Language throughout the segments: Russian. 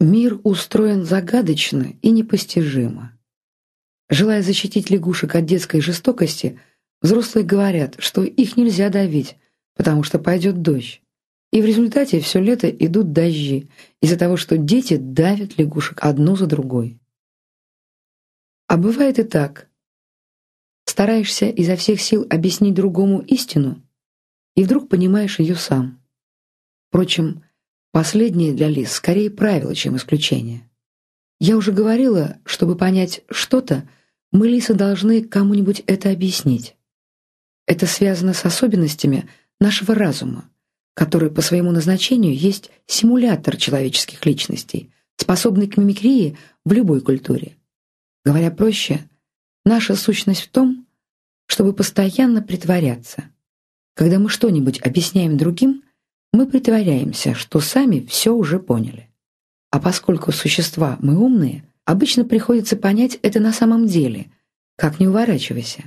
Мир устроен загадочно и непостижимо. Желая защитить лягушек от детской жестокости, взрослые говорят, что их нельзя давить, потому что пойдет дождь. И в результате все лето идут дожди из-за того, что дети давят лягушек одну за другой. А бывает и так. Стараешься изо всех сил объяснить другому истину, и вдруг понимаешь ее сам. Впрочем, последнее для лис скорее правило, чем исключение. Я уже говорила, чтобы понять что-то, мы, лисы, должны кому-нибудь это объяснить. Это связано с особенностями нашего разума, который по своему назначению есть симулятор человеческих личностей, способный к мимикрии в любой культуре. Говоря проще, наша сущность в том, чтобы постоянно притворяться. Когда мы что-нибудь объясняем другим, мы притворяемся, что сами все уже поняли. А поскольку существа мы умные, обычно приходится понять это на самом деле, как не уворачивайся.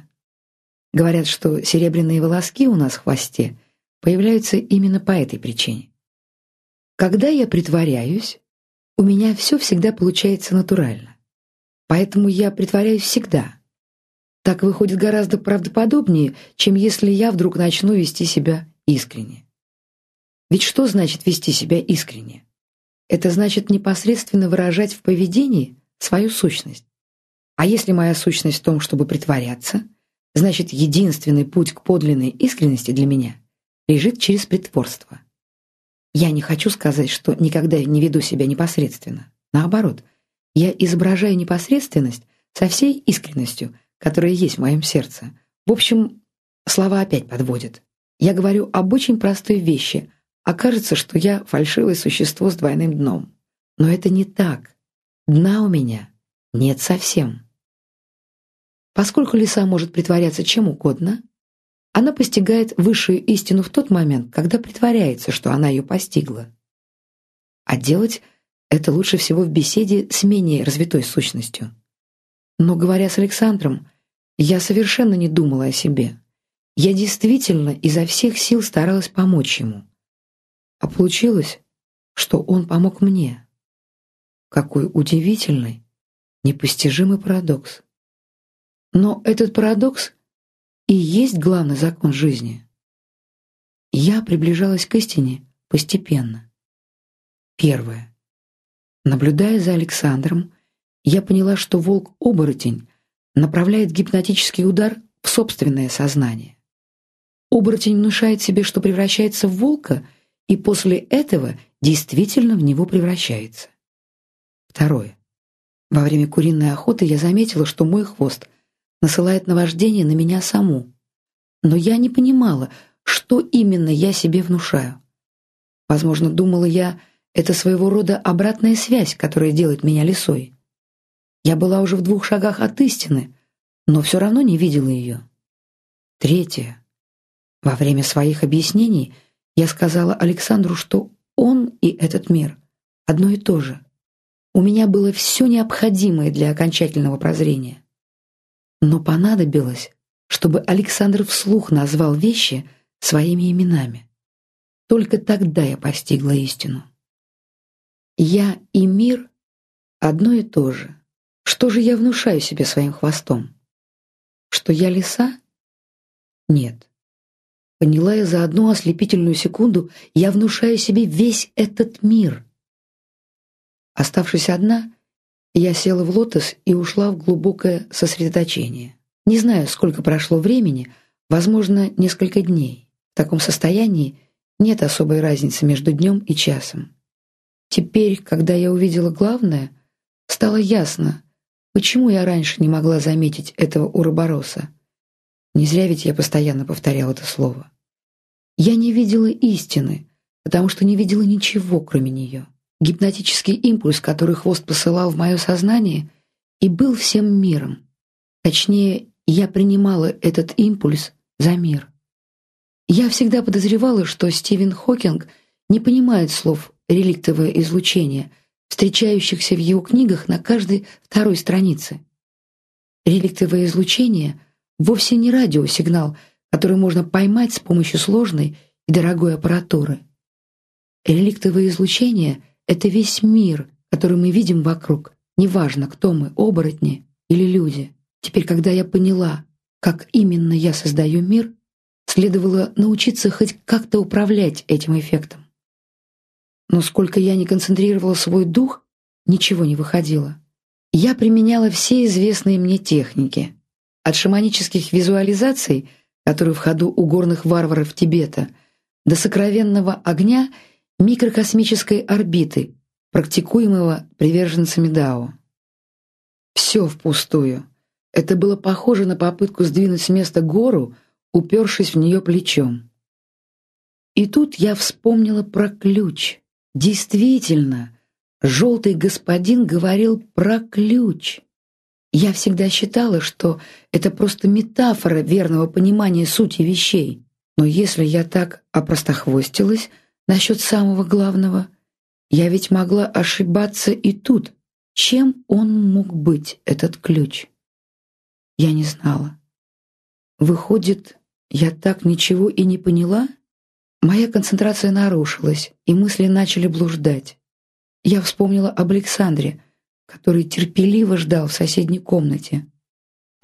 Говорят, что серебряные волоски у нас в хвосте появляются именно по этой причине. Когда я притворяюсь, у меня все всегда получается натурально. Поэтому я притворяюсь всегда. Так выходит гораздо правдоподобнее, чем если я вдруг начну вести себя искренне. Ведь что значит вести себя искренне? Это значит непосредственно выражать в поведении свою сущность. А если моя сущность в том, чтобы притворяться, значит, единственный путь к подлинной искренности для меня лежит через притворство. Я не хочу сказать, что никогда не веду себя непосредственно. Наоборот, я изображаю непосредственность со всей искренностью, которая есть в моем сердце. В общем, слова опять подводят. Я говорю об очень простой вещи, а кажется, что я фальшивое существо с двойным дном. Но это не так. Дна у меня нет совсем. Поскольку лиса может притворяться чем угодно, она постигает высшую истину в тот момент, когда притворяется, что она ее постигла. А делать это лучше всего в беседе с менее развитой сущностью. Но, говоря с Александром, я совершенно не думала о себе. Я действительно изо всех сил старалась помочь ему. А получилось, что он помог мне. Какой удивительный, непостижимый парадокс. Но этот парадокс и есть главный закон жизни. Я приближалась к истине постепенно. Первое. Наблюдая за Александром, я поняла, что волк-оборотень направляет гипнотический удар в собственное сознание. Оборотень внушает себе, что превращается в волка, и после этого действительно в него превращается. Второе. Во время куриной охоты я заметила, что мой хвост насылает наваждение на меня саму. Но я не понимала, что именно я себе внушаю. Возможно, думала я, это своего рода обратная связь, которая делает меня лисой. Я была уже в двух шагах от истины, но все равно не видела ее. Третье. Во время своих объяснений я сказала Александру, что он и этот мир одно и то же. У меня было все необходимое для окончательного прозрения. Но понадобилось, чтобы Александр вслух назвал вещи своими именами. Только тогда я постигла истину. Я и мир одно и то же. Что же я внушаю себе своим хвостом? Что я лиса? Нет. Поняла я за одну ослепительную секунду, я внушаю себе весь этот мир. Оставшись одна, я села в лотос и ушла в глубокое сосредоточение. Не знаю, сколько прошло времени, возможно, несколько дней. В таком состоянии нет особой разницы между днем и часом. Теперь, когда я увидела главное, стало ясно, почему я раньше не могла заметить этого уробороса. Не зря ведь я постоянно повторяла это слово. Я не видела истины, потому что не видела ничего, кроме нее. Гипнотический импульс, который хвост посылал в мое сознание, и был всем миром. Точнее, я принимала этот импульс за мир. Я всегда подозревала, что Стивен Хокинг не понимает слов «реликтовое излучение», встречающихся в его книгах на каждой второй странице. Реликтовое излучение вовсе не радиосигнал, который можно поймать с помощью сложной и дорогой аппаратуры. Реликтовое излучение — это весь мир, который мы видим вокруг, неважно, кто мы, оборотни или люди. Теперь, когда я поняла, как именно я создаю мир, следовало научиться хоть как-то управлять этим эффектом. Но сколько я не концентрировала свой дух, ничего не выходило. Я применяла все известные мне техники, от шаманических визуализаций, которые в ходу у горных варваров Тибета, до сокровенного огня микрокосмической орбиты, практикуемого приверженцами Дао. Все впустую. Это было похоже на попытку сдвинуть с места гору, упершись в нее плечом. И тут я вспомнила про ключ. Действительно, желтый господин говорил про ключ. Я всегда считала, что это просто метафора верного понимания сути вещей. Но если я так опростохвостилась насчет самого главного, я ведь могла ошибаться и тут. Чем он мог быть, этот ключ? Я не знала. Выходит, я так ничего и не поняла? Моя концентрация нарушилась, и мысли начали блуждать. Я вспомнила об Александре, который терпеливо ждал в соседней комнате.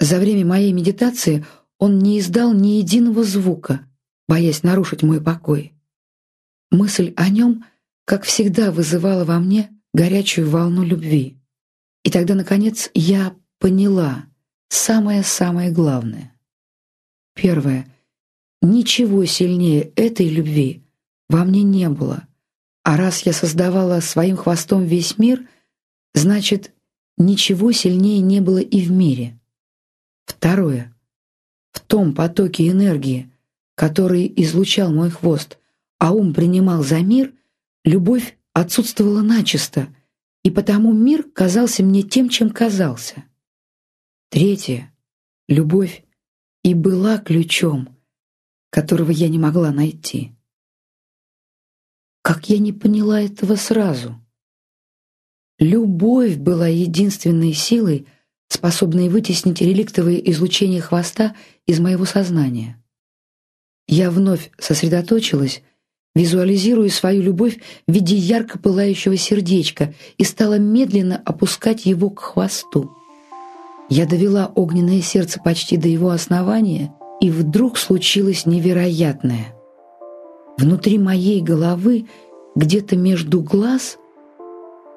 За время моей медитации он не издал ни единого звука, боясь нарушить мой покой. Мысль о нем, как всегда, вызывала во мне горячую волну любви. И тогда, наконец, я поняла самое-самое главное. Первое. Ничего сильнее этой любви во мне не было. А раз я создавала своим хвостом весь мир, значит, ничего сильнее не было и в мире. Второе. В том потоке энергии, который излучал мой хвост, а ум принимал за мир, любовь отсутствовала начисто — и потому мир казался мне тем, чем казался. Третье. Любовь и была ключом, которого я не могла найти. Как я не поняла этого сразу? Любовь была единственной силой, способной вытеснить реликтовое излучение хвоста из моего сознания. Я вновь сосредоточилась визуализируя свою любовь в виде ярко пылающего сердечка и стала медленно опускать его к хвосту. Я довела огненное сердце почти до его основания, и вдруг случилось невероятное. Внутри моей головы, где-то между глаз,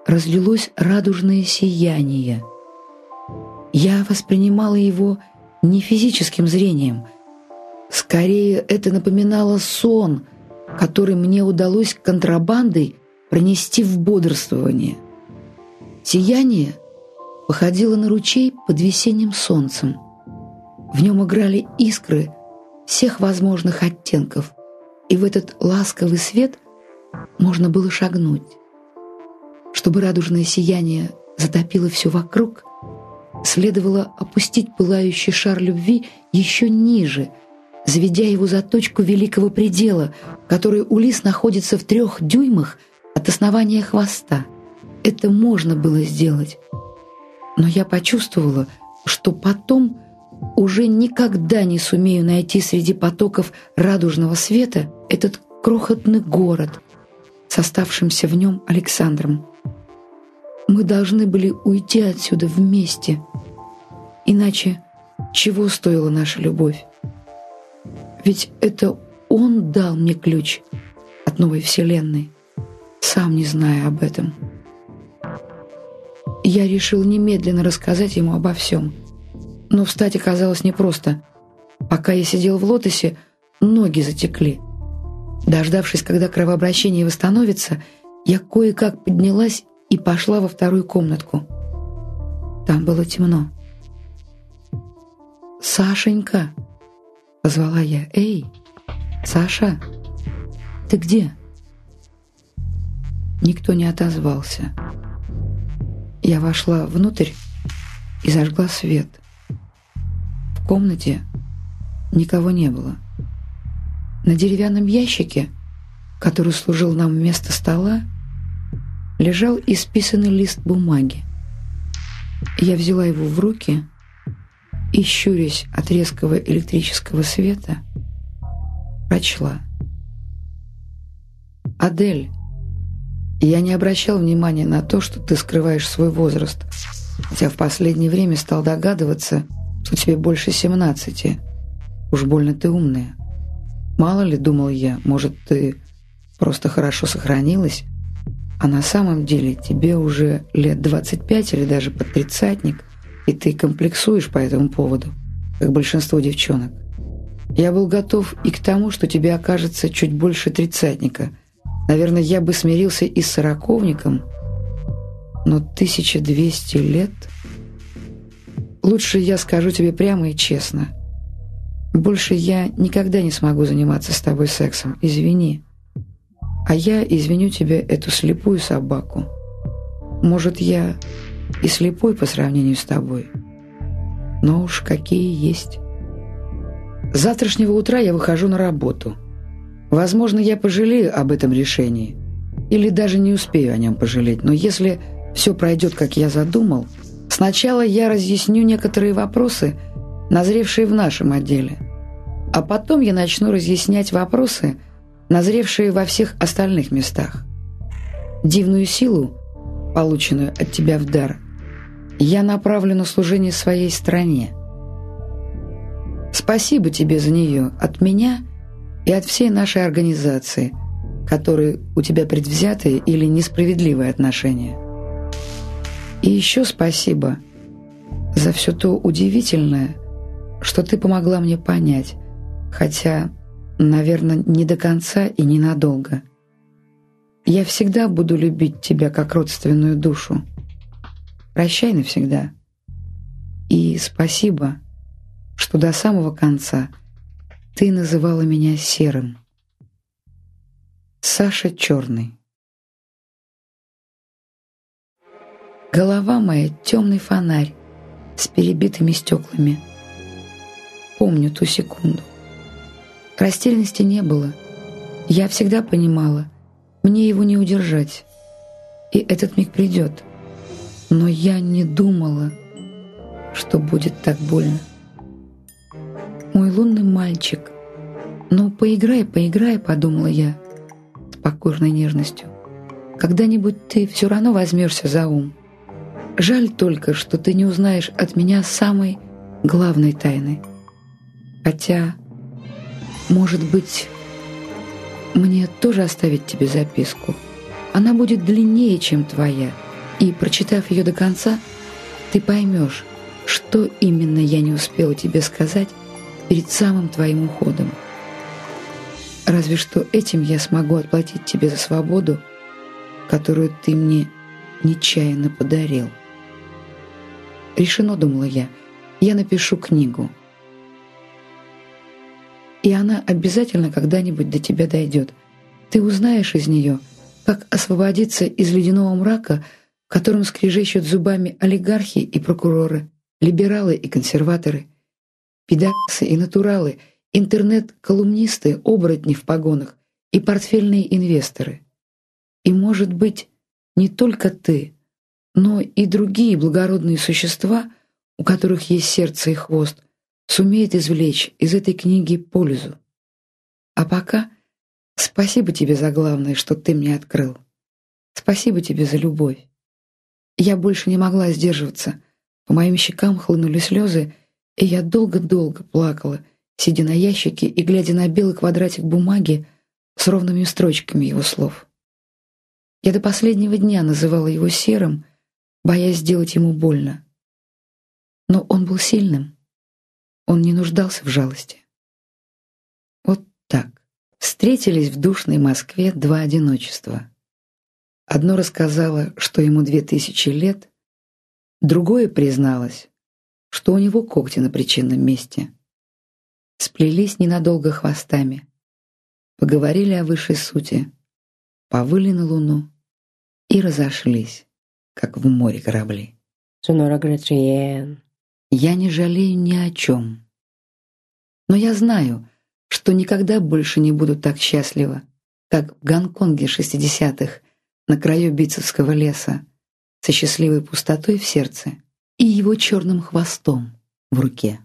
разлилось радужное сияние. Я воспринимала его не физическим зрением. Скорее, это напоминало сон — который мне удалось контрабандой пронести в бодрствование. Сияние походило на ручей под весенним солнцем. В нем играли искры всех возможных оттенков, и в этот ласковый свет можно было шагнуть. Чтобы радужное сияние затопило все вокруг, следовало опустить пылающий шар любви еще ниже — заведя его за точку великого предела, который у лис находится в трех дюймах от основания хвоста. Это можно было сделать. Но я почувствовала, что потом уже никогда не сумею найти среди потоков радужного света этот крохотный город с оставшимся в нем Александром. Мы должны были уйти отсюда вместе. Иначе чего стоила наша любовь? Ведь это он дал мне ключ от новой вселенной, сам не зная об этом. Я решил немедленно рассказать ему обо всем. Но встать оказалось непросто. Пока я сидел в лотосе, ноги затекли. Дождавшись, когда кровообращение восстановится, я кое-как поднялась и пошла во вторую комнатку. Там было темно. «Сашенька!» Позвала я. «Эй, Саша, ты где?» Никто не отозвался. Я вошла внутрь и зажгла свет. В комнате никого не было. На деревянном ящике, который служил нам вместо стола, лежал исписанный лист бумаги. Я взяла его в руки и, щурясь от резкого электрического света, прочла. «Адель, я не обращал внимания на то, что ты скрываешь свой возраст, хотя в последнее время стал догадываться, что тебе больше семнадцати. Уж больно ты умная. Мало ли, думал я, может, ты просто хорошо сохранилась, а на самом деле тебе уже лет двадцать пять или даже под тридцатник, и ты комплексуешь по этому поводу, как большинство девчонок. Я был готов и к тому, что тебе окажется чуть больше тридцатника. Наверное, я бы смирился и с сороковником, но 1200 лет... Лучше я скажу тебе прямо и честно. Больше я никогда не смогу заниматься с тобой сексом, извини. А я извиню тебе эту слепую собаку. Может, я и слепой по сравнению с тобой, но уж какие есть». С завтрашнего утра я выхожу на работу. Возможно, я пожалею об этом решении. Или даже не успею о нем пожалеть. Но если все пройдет, как я задумал, сначала я разъясню некоторые вопросы, назревшие в нашем отделе. А потом я начну разъяснять вопросы, назревшие во всех остальных местах. Дивную силу, полученную от тебя в дар, я направлю на служение своей стране – Спасибо тебе за нее от меня и от всей нашей организации, которые у тебя предвзятые или несправедливые отношения. И еще спасибо за все то удивительное, что ты помогла мне понять, хотя, наверное, не до конца и ненадолго. Я всегда буду любить тебя как родственную душу. Прощай навсегда. И спасибо что до самого конца ты называла меня серым. Саша Черный. Голова моя — темный фонарь с перебитыми стеклами. Помню ту секунду. Растерянности не было. Я всегда понимала, мне его не удержать. И этот миг придет. Но я не думала, что будет так больно мой лунный мальчик. Ну, поиграй, поиграй, подумала я с покорной нежностью. Когда-нибудь ты все равно возьмешься за ум. Жаль только, что ты не узнаешь от меня самой главной тайны. Хотя, может быть, мне тоже оставить тебе записку. Она будет длиннее, чем твоя, и, прочитав ее до конца, ты поймешь, что именно я не успела тебе сказать перед самым твоим уходом. Разве что этим я смогу отплатить тебе за свободу, которую ты мне нечаянно подарил. Решено, думала я, я напишу книгу. И она обязательно когда-нибудь до тебя дойдет. Ты узнаешь из нее, как освободиться из ледяного мрака, в котором скрежещут зубами олигархи и прокуроры, либералы и консерваторы – педаксы и натуралы, интернет-колумнисты, оборотни в погонах и портфельные инвесторы. И, может быть, не только ты, но и другие благородные существа, у которых есть сердце и хвост, сумеют извлечь из этой книги пользу. А пока спасибо тебе за главное, что ты мне открыл. Спасибо тебе за любовь. Я больше не могла сдерживаться. По моим щекам хлынули слезы, и я долго-долго плакала, сидя на ящике и глядя на белый квадратик бумаги с ровными строчками его слов. Я до последнего дня называла его серым, боясь сделать ему больно. Но он был сильным. Он не нуждался в жалости. Вот так. Встретились в душной Москве два одиночества. Одно рассказало, что ему две тысячи лет, другое призналось, что у него когти на причинном месте. Сплелись ненадолго хвостами, поговорили о высшей сути, повыли на луну и разошлись, как в море корабли. Я не жалею ни о чем. Но я знаю, что никогда больше не буду так счастлива, как в Гонконге шестидесятых на краю Битцевского леса, со счастливой пустотой в сердце и его черным хвостом в руке.